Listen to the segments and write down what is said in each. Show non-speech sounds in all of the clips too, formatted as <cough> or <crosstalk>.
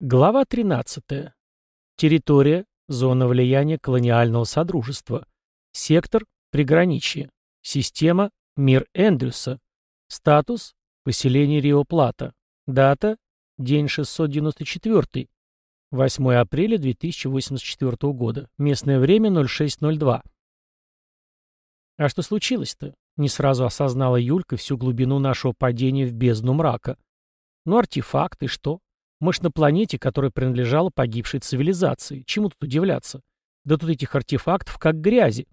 Глава 13. Территория, зона влияния колониального содружества. Сектор, приграничье. Система, мир Эндрюса. Статус, поселение Рио-Плата. Дата, день 694. 8 апреля 2084 года. Местное время 06.02. А что случилось-то? Не сразу осознала Юлька всю глубину нашего падения в бездну мрака. Ну, артефакты, что? Мы ж на планете, которая принадлежала погибшей цивилизации. Чему тут удивляться? Да тут этих артефактов как грязи.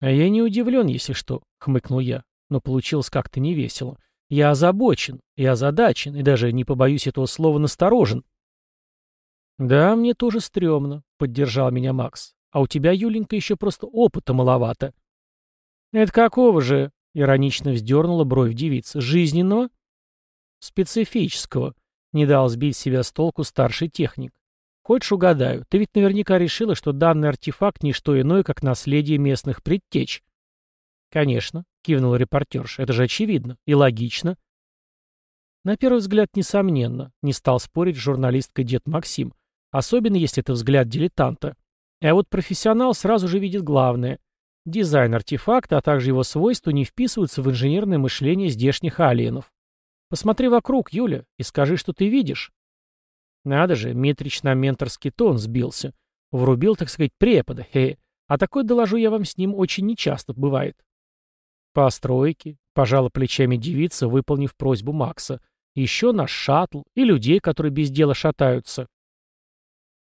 А я не удивлен, если что, хмыкнул я. Но получилось как-то невесело. Я озабочен, и озадачен, и даже, не побоюсь этого слова, насторожен. Да, мне тоже стрёмно, поддержал меня Макс. А у тебя, Юленька, еще просто опыта маловато. Это какого же? Иронично вздернула бровь девица. Жизненного? Специфического. Не дал сбить себя с толку старший техник. Хочешь угадаю, ты ведь наверняка решила, что данный артефакт не что иное, как наследие местных предтеч. Конечно, кивнул репортерша, это же очевидно и логично. На первый взгляд, несомненно, не стал спорить с журналисткой дед Максим, особенно если это взгляд дилетанта. А вот профессионал сразу же видит главное. Дизайн артефакта, а также его свойства не вписываются в инженерное мышление здешних алиенов. Посмотри вокруг, Юля, и скажи, что ты видишь. Надо же, Митрич на менторский тон сбился. Врубил, так сказать, препода. Хе. А такой, доложу я вам, с ним очень нечасто бывает. Постройки, пожала плечами девица, выполнив просьбу Макса. Еще наш шаттл и людей, которые без дела шатаются.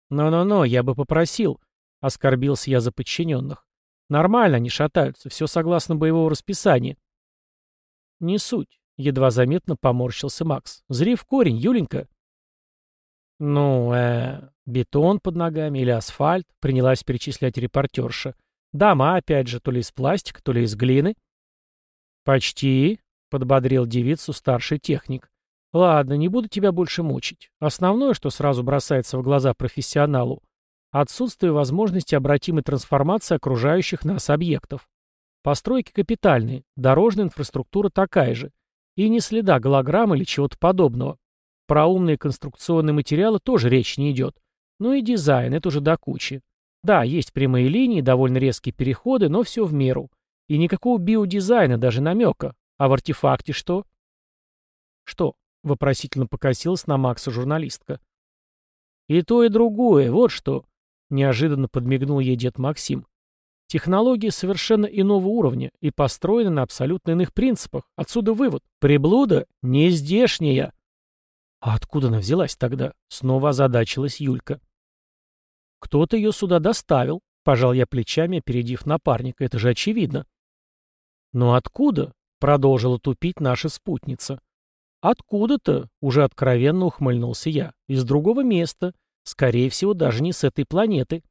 «Но-но-но, я бы попросил», — оскорбился я за подчиненных. «Нормально они шатаются, все согласно боевого расписания». «Не суть. Едва заметно поморщился Макс. «Зри в корень, Юленька». «Ну, э, бетон под ногами или асфальт?» — принялась перечислять репортерша. «Дома, опять же, то ли из пластика, то ли из глины». «Почти», — подбодрил девицу старший техник. «Ладно, не буду тебя больше мучить. Основное, что сразу бросается в глаза профессионалу — отсутствие возможности обратимой трансформации окружающих нас объектов. Постройки капитальные, дорожная инфраструктура такая же. И ни следа голограмм или чего-то подобного. Про умные конструкционные материалы тоже речь не идет. Ну и дизайн, это уже до кучи. Да, есть прямые линии, довольно резкие переходы, но все в меру. И никакого биодизайна, даже намека. А в артефакте что? Что? Вопросительно покосилась на Макса журналистка. И то, и другое, вот что. Неожиданно подмигнул ей дед Максим. Технологии совершенно иного уровня и построены на абсолютно иных принципах. Отсюда вывод. Приблуда не здешняя. А откуда она взялась тогда? Снова озадачилась Юлька. Кто-то ее сюда доставил, пожал я плечами, опередив напарника. Это же очевидно. Но откуда? Продолжила тупить наша спутница. Откуда-то, уже откровенно ухмыльнулся я. Из другого места. Скорее всего, даже не с этой планеты.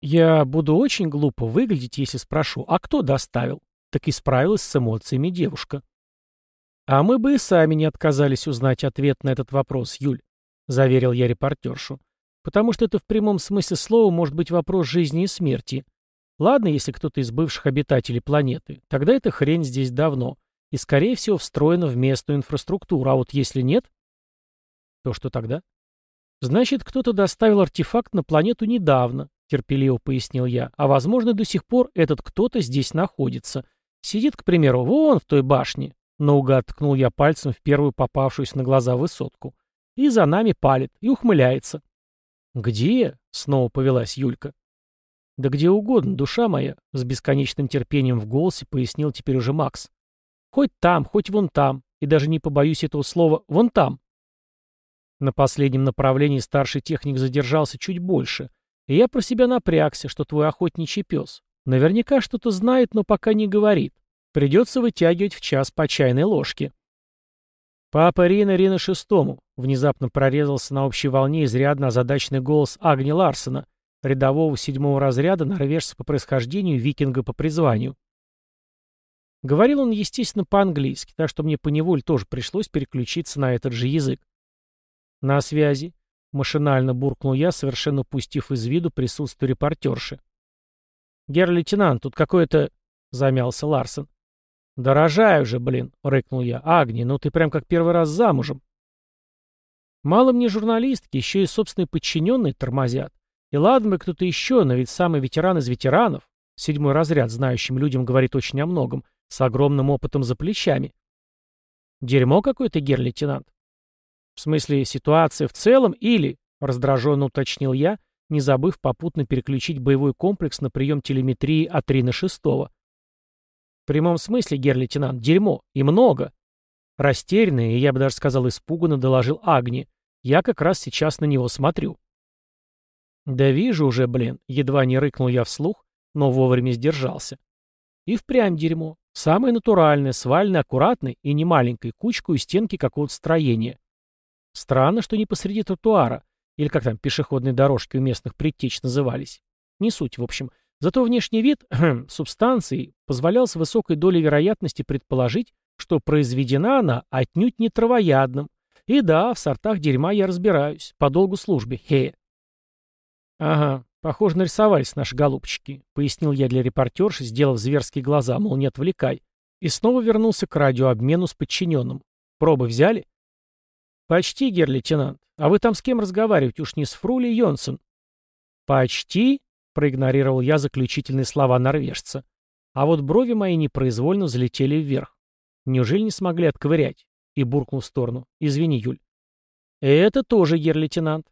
Я буду очень глупо выглядеть, если спрошу, а кто доставил? Так и справилась с эмоциями девушка. А мы бы и сами не отказались узнать ответ на этот вопрос, Юль, заверил я репортершу. Потому что это в прямом смысле слова может быть вопрос жизни и смерти. Ладно, если кто-то из бывших обитателей планеты, тогда эта хрень здесь давно и, скорее всего, встроена в местную инфраструктуру, а вот если нет, то что тогда? Значит, кто-то доставил артефакт на планету недавно, — терпеливо пояснил я. «А, возможно, до сих пор этот кто-то здесь находится. Сидит, к примеру, вон в той башне». Наугад ткнул я пальцем в первую попавшуюся на глаза высотку. И за нами палит, и ухмыляется. «Где?» — снова повелась Юлька. «Да где угодно, душа моя», — с бесконечным терпением в голосе пояснил теперь уже Макс. «Хоть там, хоть вон там, и даже не побоюсь этого слова «вон там». На последнем направлении старший техник задержался чуть больше, и я про себя напрягся, что твой охотничий пес. Наверняка что-то знает, но пока не говорит. Придется вытягивать в час по чайной ложке. «Папа Рина Рина Шестому», — внезапно прорезался на общей волне изрядно озадаченный голос Агни Ларсена, рядового седьмого разряда, норвежца по происхождению, викинга по призванию. Говорил он, естественно, по-английски, так что мне поневоле тоже пришлось переключиться на этот же язык. «На связи», Машинально буркнул я, совершенно упустив из виду присутствие репортерши. «Герр-лейтенант, тут какой-то...» — замялся Ларсен. «Дорожаю же, блин!» — рыкнул я. «Агни, ну ты прям как первый раз замужем!» Мало мне журналистки, еще и собственные подчиненные тормозят. И ладно бы кто-то еще, но ведь самый ветеран из ветеранов, седьмой разряд знающим людям говорит очень о многом, с огромным опытом за плечами. Дерьмо какое-то, гер-лейтенант. В смысле, ситуация в целом или, раздраженно уточнил я, не забыв попутно переключить боевой комплекс на прием телеметрии А3 на 6 В прямом смысле, гер-лейтенант, дерьмо. И много. Растерянный, и я бы даже сказал испуганно, доложил Агни. Я как раз сейчас на него смотрю. Да вижу уже, блин, едва не рыкнул я вслух, но вовремя сдержался. И впрямь дерьмо. Самое натуральное, свальное, аккуратное и не маленькой, кучку и стенки какого-то строения. Странно, что не посреди тротуара, или как там пешеходные дорожки у местных предтеч назывались. Не суть, в общем. Зато внешний вид <clears throat> субстанции позволял с высокой долей вероятности предположить, что произведена она отнюдь не травоядным, и да, в сортах дерьма я разбираюсь, по долгу службы, хе. Ага, похоже, нарисовались наши голубчики, пояснил я для репортерши, сделав зверские глаза, мол, не отвлекай. И снова вернулся к радиообмену с подчиненным. Пробы взяли? Почти, гер-лейтенант. А вы там с кем разговариваете, уж не с Фрули Йонсен? Почти, проигнорировал я заключительные слова норвежца. А вот брови мои непроизвольно взлетели вверх. Неужели не смогли отковырять? и буркнул в сторону. «Извини, Юль». «Это тоже, гер-лейтенант».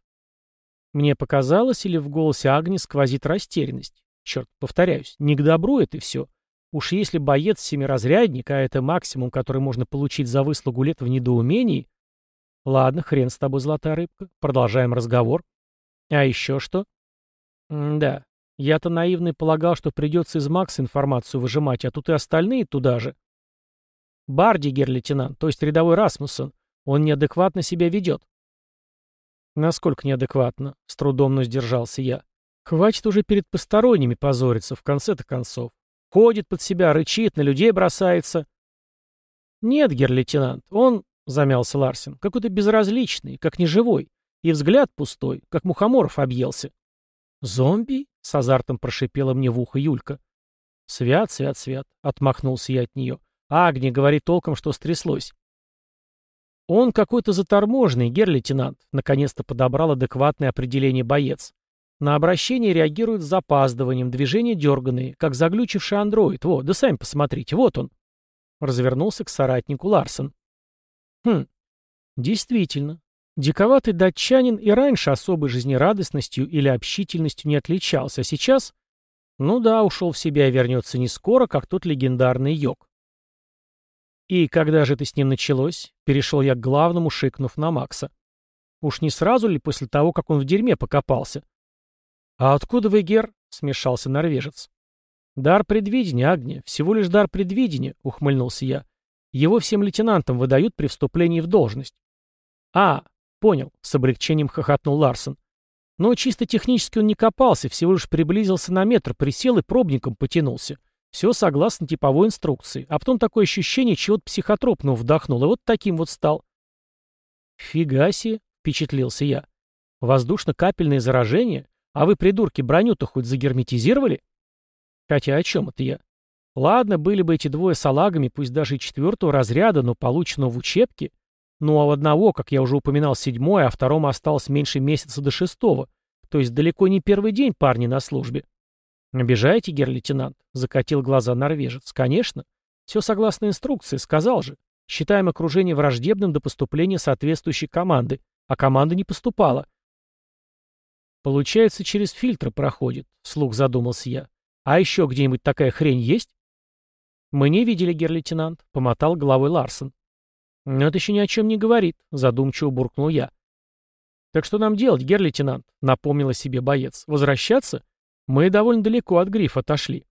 Мне показалось, или в голосе Агни сквозит растерянность. Черт, повторяюсь, не к добру это все. Уж если боец семиразрядник, а это максимум, который можно получить за выслугу лет в недоумении... Ладно, хрен с тобой, золотая рыбка. Продолжаем разговор. А еще что? М да, я-то наивный полагал, что придется из Макса информацию выжимать, а тут и остальные туда же. Барди, гер-лейтенант, то есть рядовой Расмуссон. Он неадекватно себя ведет. Насколько неадекватно? С трудом, но сдержался я. Хватит уже перед посторонними позориться, в конце-то концов. Ходит под себя, рычит, на людей бросается. Нет, гер-лейтенант, он, замялся Ларсен, какой-то безразличный, как неживой. И взгляд пустой, как мухоморов объелся. «Зомби?» — с азартом прошипела мне в ухо Юлька. «Свят, свят, свят», — отмахнулся я от нее. Агни, говори толком, что стряслось. Он какой-то заторможенный, гер-лейтенант, наконец-то подобрал адекватное определение боец. На обращение реагирует с запаздыванием, движения дерганые, как заглючивший андроид. Вот, да сами посмотрите, вот он. Развернулся к соратнику Ларсон. Хм, действительно. Диковатый датчанин и раньше особой жизнерадостностью или общительностью не отличался, а сейчас... Ну да, ушел в себя и вернется не скоро, как тот легендарный йог. «И когда же это с ним началось?» — перешел я к главному, шикнув на Макса. «Уж не сразу ли после того, как он в дерьме покопался?» «А откуда вы, Гер?» — смешался норвежец. «Дар предвидения, Агния, всего лишь дар предвидения», — ухмыльнулся я. «Его всем лейтенантам выдают при вступлении в должность». «А, понял», — с облегчением хохотнул Ларсон. «Но чисто технически он не копался, всего лишь приблизился на метр, присел и пробником потянулся. Все согласно типовой инструкции. А потом такое ощущение чего-то психотропного вдохнул, и вот таким вот стал. «Фига себе!» — впечатлился я. «Воздушно-капельное заражение? А вы, придурки, броню-то хоть загерметизировали?» Хотя о чем это я? Ладно, были бы эти двое салагами, пусть даже и четвертого разряда, но полученного в учебке. Ну а у одного, как я уже упоминал, седьмой, а второму осталось меньше месяца до шестого. То есть далеко не первый день парни на службе. «Обижаете, гер-лейтенант?» — закатил глаза норвежец. «Конечно. Все согласно инструкции, сказал же. Считаем окружение враждебным до поступления соответствующей команды. А команда не поступала». «Получается, через фильтры проходит», — вслух задумался я. «А еще где-нибудь такая хрень есть?» «Мы не видели, гер-лейтенант», — помотал головой Ларсон. «Но это еще ни о чем не говорит», — задумчиво буркнул я. «Так что нам делать, гер-лейтенант?» — напомнила себе боец. «Возвращаться?» Мы довольно далеко от грифа отошли.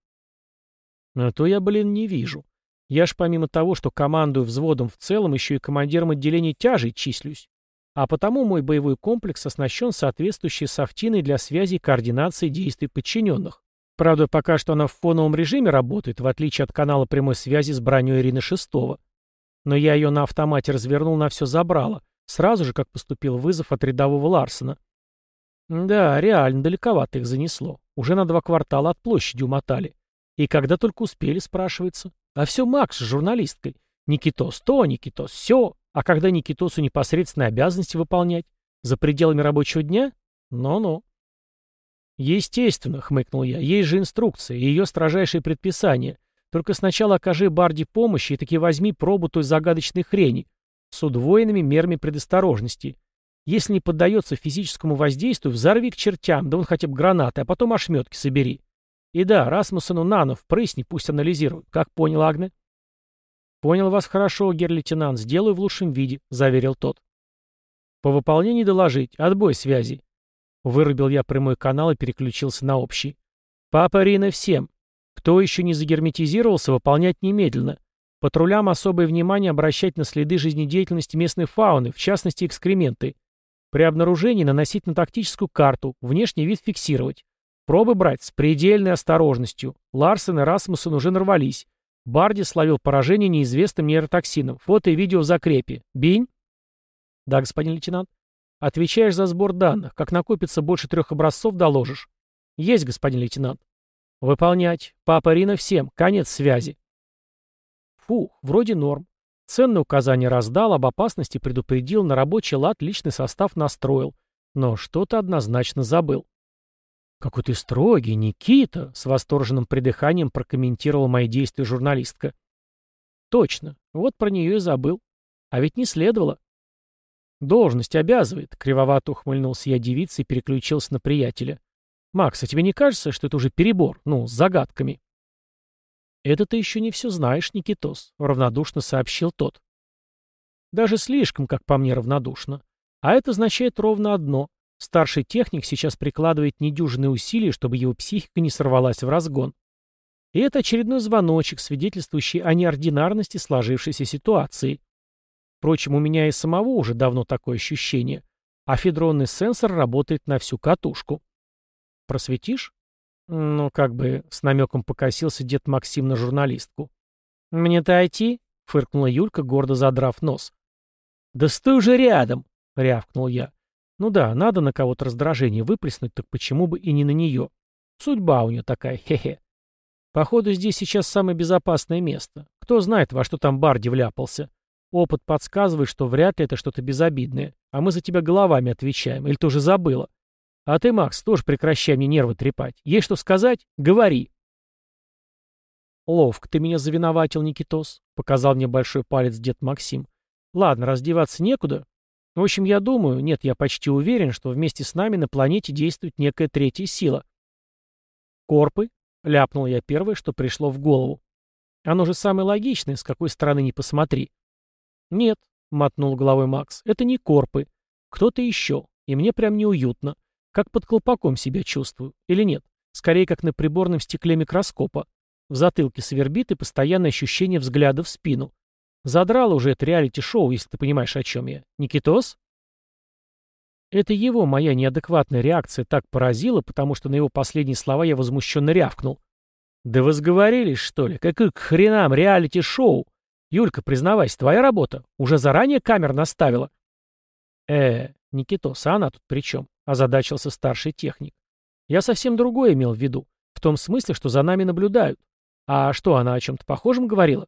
А то я, блин, не вижу. Я ж помимо того, что командую взводом в целом, еще и командиром отделения тяжей числюсь. А потому мой боевой комплекс оснащен соответствующей софтиной для связи и координации действий подчиненных. Правда, пока что она в фоновом режиме работает, в отличие от канала прямой связи с броней Ирины Шестого. Но я ее на автомате развернул на все забрало, сразу же, как поступил вызов от рядового Ларсона. Да, реально далековато их занесло. Уже на два квартала от площади умотали. И когда только успели, спрашивается. А все Макс с журналисткой. Никитос то, Никитос все. А когда Никитосу непосредственно обязанности выполнять? За пределами рабочего дня? Ну-ну. Естественно, хмыкнул я, есть же инструкция, и ее строжайшие предписания. Только сначала окажи Барди помощь и таки возьми пробу той загадочной хрени с удвоенными мерами предосторожности. Если не поддается физическому воздействию, взорви к чертям, да он хотя бы гранаты, а потом ошметки собери. И да, Расмуссену Нанов, прысни, пусть анализируют. Как понял, Агне? Понял вас хорошо, гер-лейтенант, сделаю в лучшем виде, заверил тот. По выполнении доложить. Отбой связи. Вырубил я прямой канал и переключился на общий. Папа Рина всем. Кто еще не загерметизировался, выполнять немедленно. Патрулям особое внимание обращать на следы жизнедеятельности местной фауны, в частности экскременты. При обнаружении наносить на тактическую карту, внешний вид фиксировать. Пробы брать с предельной осторожностью. Ларсен и Расмуссен уже нарвались. Барди словил поражение неизвестным нейротоксином. Фото и видео в закрепе. Бинь? Да, господин лейтенант. Отвечаешь за сбор данных. Как накопится больше трех образцов, доложишь. Есть, господин лейтенант. Выполнять. Папа Рина всем. Конец связи. Фух, вроде норм. Ценные указания раздал, об опасности предупредил, на рабочий лад личный состав настроил. Но что-то однозначно забыл. «Какой ты строгий, Никита!» — с восторженным придыханием прокомментировала мои действия журналистка. «Точно. Вот про нее и забыл. А ведь не следовало». «Должность обязывает», — кривовато ухмыльнулся я девице и переключился на приятеля. «Макс, а тебе не кажется, что это уже перебор? Ну, с загадками?» «Это ты еще не все знаешь, Никитос», — равнодушно сообщил тот. «Даже слишком, как по мне, равнодушно. А это означает ровно одно. Старший техник сейчас прикладывает недюжинные усилия, чтобы его психика не сорвалась в разгон. И это очередной звоночек, свидетельствующий о неординарности сложившейся ситуации. Впрочем, у меня и самого уже давно такое ощущение. А федронный сенсор работает на всю катушку. Просветишь? Ну, как бы с намеком покосился дед Максим на журналистку. «Мне-то идти?» — фыркнула Юлька, гордо задрав нос. «Да стой уже рядом!» — рявкнул я. «Ну да, надо на кого-то раздражение выплеснуть, так почему бы и не на нее? Судьба у нее такая, хе-хе. Походу, здесь сейчас самое безопасное место. Кто знает, во что там Барди вляпался. Опыт подсказывает, что вряд ли это что-то безобидное, а мы за тебя головами отвечаем, или ты уже забыла?» А ты, Макс, тоже прекращай мне нервы трепать. Есть что сказать? Говори. Ловко ты меня завиноватил, Никитос, показал мне большой палец дед Максим. Ладно, раздеваться некуда. В общем, я думаю, нет, я почти уверен, что вместе с нами на планете действует некая третья сила. Корпы, ляпнул я первое, что пришло в голову. Оно же самое логичное, с какой стороны не посмотри. Нет, мотнул головой Макс, это не корпы. Кто-то еще, и мне прям неуютно. Как под колпаком себя чувствую. Или нет? Скорее, как на приборном стекле микроскопа. В затылке свербит и постоянное ощущение взгляда в спину. Задрало уже это реалити-шоу, если ты понимаешь, о чем я. Никитос? Это его моя неадекватная реакция так поразила, потому что на его последние слова я возмущенно рявкнул. «Да вы сговорились, что ли? Какой к хренам реалити-шоу? Юлька, признавайся, твоя работа? Уже заранее камер наставила?» «Э, Никитос, а она тут при чем?» — озадачился старший техник. «Я совсем другое имел в виду. В том смысле, что за нами наблюдают. А что, она о чем-то похожем говорила?»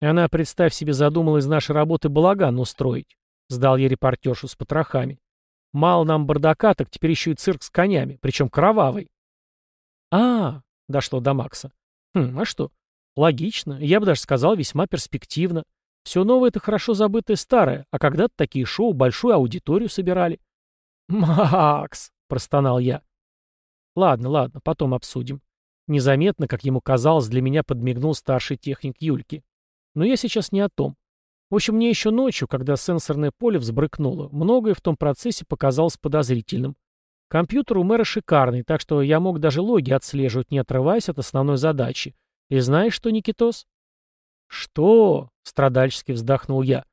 Она, представь себе, задумала из нашей работы балаган устроить. Сдал я репортершу с потрохами. Мало нам бардака, так теперь еще и цирк с конями, причем кровавый. а, -а, -а дошло до Макса. Хм, а что? Логично, я бы даже сказал, весьма перспективно. Все новое — это хорошо забытое старое, а когда-то такие шоу большую аудиторию собирали. «Макс!» — простонал я. «Ладно, ладно, потом обсудим». Незаметно, как ему казалось, для меня подмигнул старший техник Юльки. Но я сейчас не о том. В общем, мне еще ночью, когда сенсорное поле взбрыкнуло, многое в том процессе показалось подозрительным. Компьютер у мэра шикарный, так что я мог даже логи отслеживать, не отрываясь от основной задачи. И знаешь что, Никитос? «Что?» — страдальчески вздохнул я.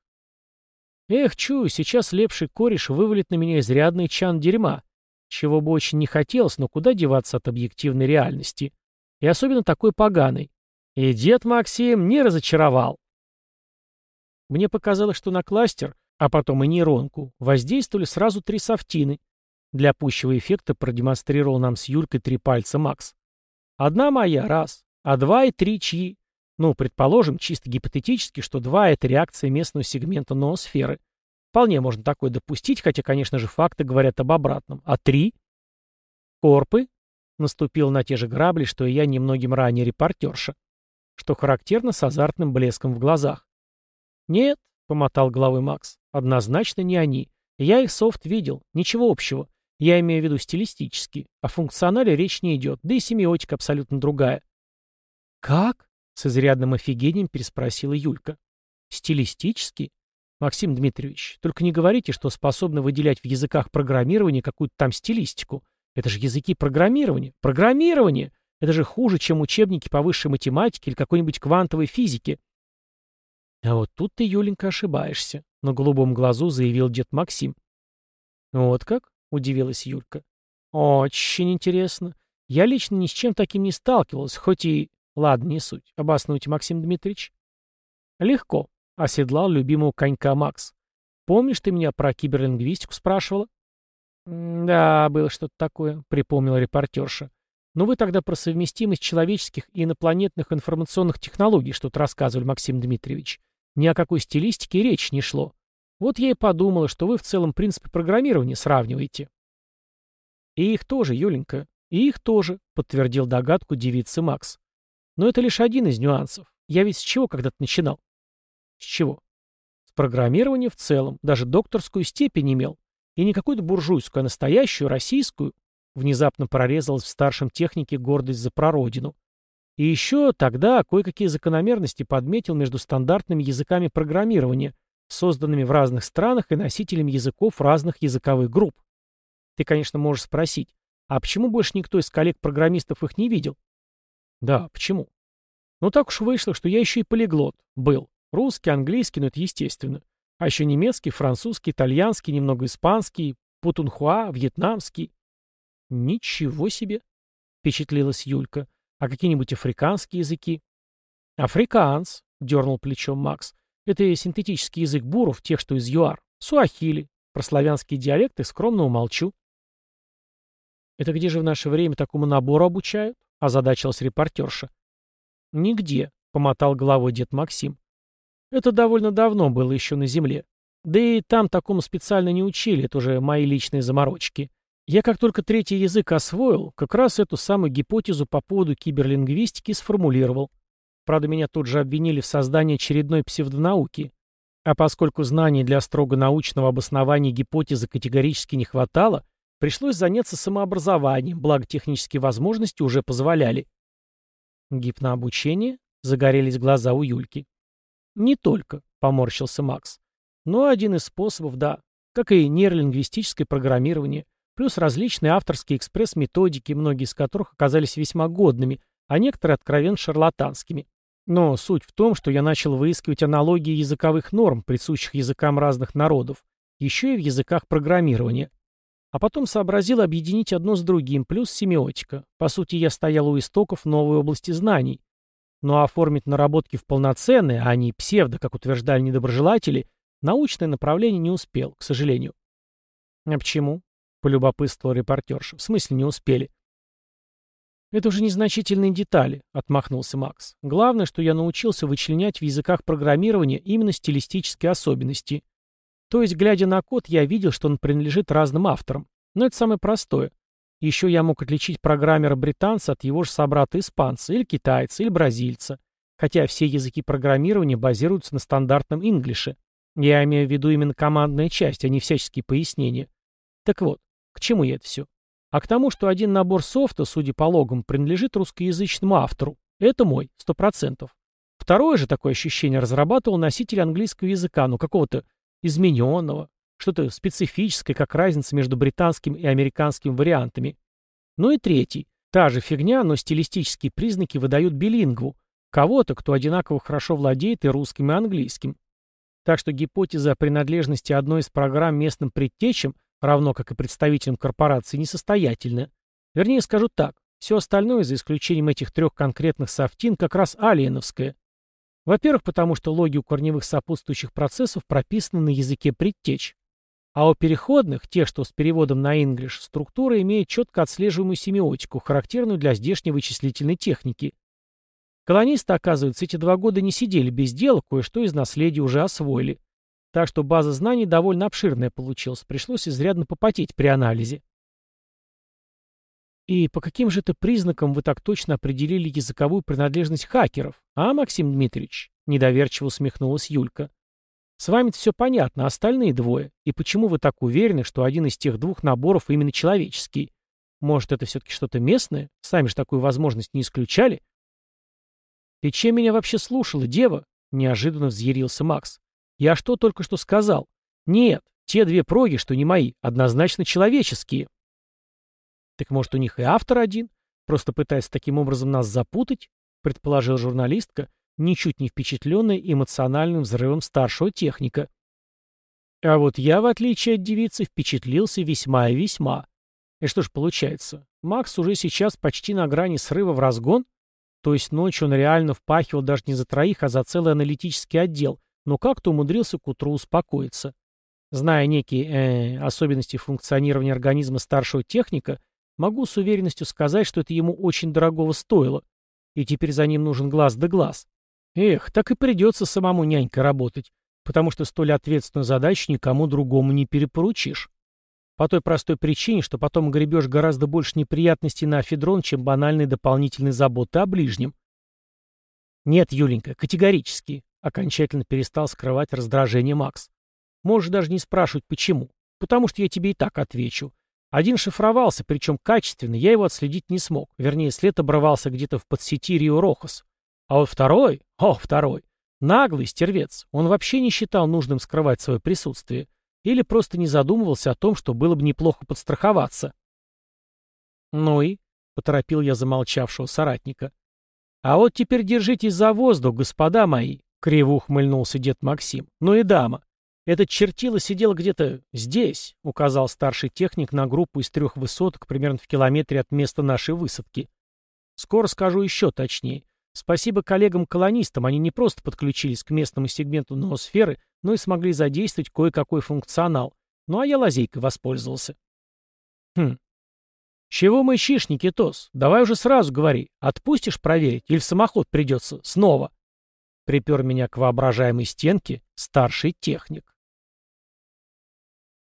Эх, чую, сейчас лепший кореш вывалит на меня изрядный чан дерьма. Чего бы очень не хотелось, но куда деваться от объективной реальности? И особенно такой поганой. И дед Максим не разочаровал. Мне показалось, что на кластер, а потом и нейронку, воздействовали сразу три софтины. Для пущего эффекта продемонстрировал нам с Юлькой три пальца Макс. Одна моя, раз, а два и три чьи. Ну, предположим, чисто гипотетически, что 2 — это реакция местного сегмента ноосферы. Вполне можно такое допустить, хотя, конечно же, факты говорят об обратном. А три? Корпы? Наступил на те же грабли, что и я немногим ранее репортерша. Что характерно с азартным блеском в глазах. Нет, помотал головой Макс, однозначно не они. Я их софт видел, ничего общего. Я имею в виду стилистически. О функционале речь не идет, да и семиотика абсолютно другая. «Как?» — с изрядным офигением переспросила Юлька. «Стилистически? Максим Дмитриевич, только не говорите, что способны выделять в языках программирования какую-то там стилистику. Это же языки программирования. Программирование! Это же хуже, чем учебники по высшей математике или какой-нибудь квантовой физике. А вот тут ты, Юленька, ошибаешься, на голубом глазу заявил дед Максим. Вот как? Удивилась Юлька. Очень интересно. Я лично ни с чем таким не сталкивалась, хоть и... Ладно, не суть. Обоснуйте, Максим Дмитриевич. Легко. Оседлал любимого конька Макс. Помнишь, ты меня про киберлингвистику спрашивала? «Да, было что-то такое», — припомнила репортерша. «Но вы тогда про совместимость человеческих и инопланетных информационных технологий что-то рассказывали, Максим Дмитриевич. Ни о какой стилистике речи не шло. Вот я и подумала, что вы в целом принципы программирования сравниваете». «И их тоже, Юленька, и их тоже», — подтвердил догадку девицы Макс. «Но это лишь один из нюансов. Я ведь с чего когда-то начинал?» С чего? С программирования в целом. Даже докторскую степень имел. И не какую-то буржуйскую, а настоящую, российскую. Внезапно прорезалась в старшем технике гордость за прародину. И еще тогда кое-какие закономерности подметил между стандартными языками программирования, созданными в разных странах и носителями языков разных языковых групп. Ты, конечно, можешь спросить, а почему больше никто из коллег-программистов их не видел? Да, почему? Ну так уж вышло, что я еще и полиглот был. Русский, английский, ну это естественно. А еще немецкий, французский, итальянский, немного испанский, путунхуа, вьетнамский. Ничего себе, впечатлилась Юлька. А какие-нибудь африканские языки? Африканс, дернул плечом Макс. Это синтетический язык буров, тех, что из ЮАР. Суахили. Про славянские диалекты скромно умолчу. Это где же в наше время такому набору обучают? Озадачилась репортерша. Нигде, помотал головой дед Максим. Это довольно давно было еще на Земле. Да и там такому специально не учили, это уже мои личные заморочки. Я как только третий язык освоил, как раз эту самую гипотезу по поводу киберлингвистики сформулировал. Правда, меня тут же обвинили в создании очередной псевдонауки. А поскольку знаний для строго научного обоснования гипотезы категорически не хватало, пришлось заняться самообразованием, благо технические возможности уже позволяли. Гипнообучение? Загорелись глаза у Юльки. «Не только», — поморщился Макс. «Но один из способов, да, как и нейролингвистическое программирование, плюс различные авторские экспресс-методики, многие из которых оказались весьма годными, а некоторые откровенно шарлатанскими. Но суть в том, что я начал выискивать аналогии языковых норм, присущих языкам разных народов, еще и в языках программирования. А потом сообразил объединить одно с другим, плюс семиотика. По сути, я стоял у истоков новой области знаний, но оформить наработки в полноценные, а не псевдо, как утверждали недоброжелатели, научное направление не успел, к сожалению. «А почему?» — полюбопытствовал репортерша. «В смысле не успели?» «Это уже незначительные детали», — отмахнулся Макс. «Главное, что я научился вычленять в языках программирования именно стилистические особенности. То есть, глядя на код, я видел, что он принадлежит разным авторам. Но это самое простое. Еще я мог отличить программера-британца от его же собрата-испанца, или китайца, или бразильца. Хотя все языки программирования базируются на стандартном инглише. Я имею в виду именно командная часть, а не всяческие пояснения. Так вот, к чему я это все? А к тому, что один набор софта, судя по логам, принадлежит русскоязычному автору. Это мой, сто процентов. Второе же такое ощущение разрабатывал носитель английского языка, ну какого-то измененного, что-то специфическое, как разница между британским и американским вариантами. Ну и третий. Та же фигня, но стилистические признаки выдают билингву. Кого-то, кто одинаково хорошо владеет и русским, и английским. Так что гипотеза о принадлежности одной из программ местным предтечам, равно как и представителям корпорации, несостоятельна. Вернее, скажу так, все остальное, за исключением этих трех конкретных софтин, как раз алиеновское. Во-первых, потому что логи у корневых сопутствующих процессов прописаны на языке предтеч. А у переходных, те, что с переводом на English, структура имеет четко отслеживаемую семиотику, характерную для здешней вычислительной техники. Колонисты, оказывается, эти два года не сидели без дела, кое-что из наследия уже освоили. Так что база знаний довольно обширная получилась, пришлось изрядно попотеть при анализе. И по каким же это признакам вы так точно определили языковую принадлежность хакеров, а, Максим Дмитриевич? Недоверчиво усмехнулась Юлька. С вами-то все понятно, остальные двое. И почему вы так уверены, что один из тех двух наборов именно человеческий? Может, это все-таки что-то местное? Сами же такую возможность не исключали? Ты чем меня вообще слушала, дева? Неожиданно взъярился Макс. Я что только что сказал? Нет, те две проги, что не мои, однозначно человеческие. Так может, у них и автор один? Просто пытается таким образом нас запутать? Предположил журналистка, ничуть не впечатленная эмоциональным взрывом старшего техника. А вот я, в отличие от девицы, впечатлился весьма и весьма. И что ж получается, Макс уже сейчас почти на грани срыва в разгон? То есть ночью он реально впахивал даже не за троих, а за целый аналитический отдел, но как-то умудрился к утру успокоиться. Зная некие э, особенности функционирования организма старшего техника, Могу с уверенностью сказать, что это ему очень дорогого стоило, и теперь за ним нужен глаз да глаз. Эх, так и придется самому нянькой работать, потому что столь ответственную задачу никому другому не перепоручишь. По той простой причине, что потом гребешь гораздо больше неприятностей на афедрон, чем банальные дополнительные заботы о ближнем. Нет, Юленька, категорически, окончательно перестал скрывать раздражение Макс. Можешь даже не спрашивать, почему. Потому что я тебе и так отвечу. Один шифровался, причем качественно, я его отследить не смог. Вернее, след обрывался где-то в подсети Рио Рохас. А вот второй, о, второй, наглый стервец, он вообще не считал нужным скрывать свое присутствие. Или просто не задумывался о том, что было бы неплохо подстраховаться. «Ну и?» — поторопил я замолчавшего соратника. «А вот теперь держитесь за воздух, господа мои!» — криво ухмыльнулся дед Максим. «Ну и дама. «Этот чертила сидел где-то здесь», — указал старший техник на группу из трех высоток примерно в километре от места нашей высадки. «Скоро скажу еще точнее. Спасибо коллегам-колонистам, они не просто подключились к местному сегменту ноосферы, но и смогли задействовать кое-какой функционал. Ну а я лазейкой воспользовался». «Хм. Чего мы ищешь, Никитос? Давай уже сразу говори. Отпустишь проверить или в самоход придется? Снова?» Припер меня к воображаемой стенке старший техник.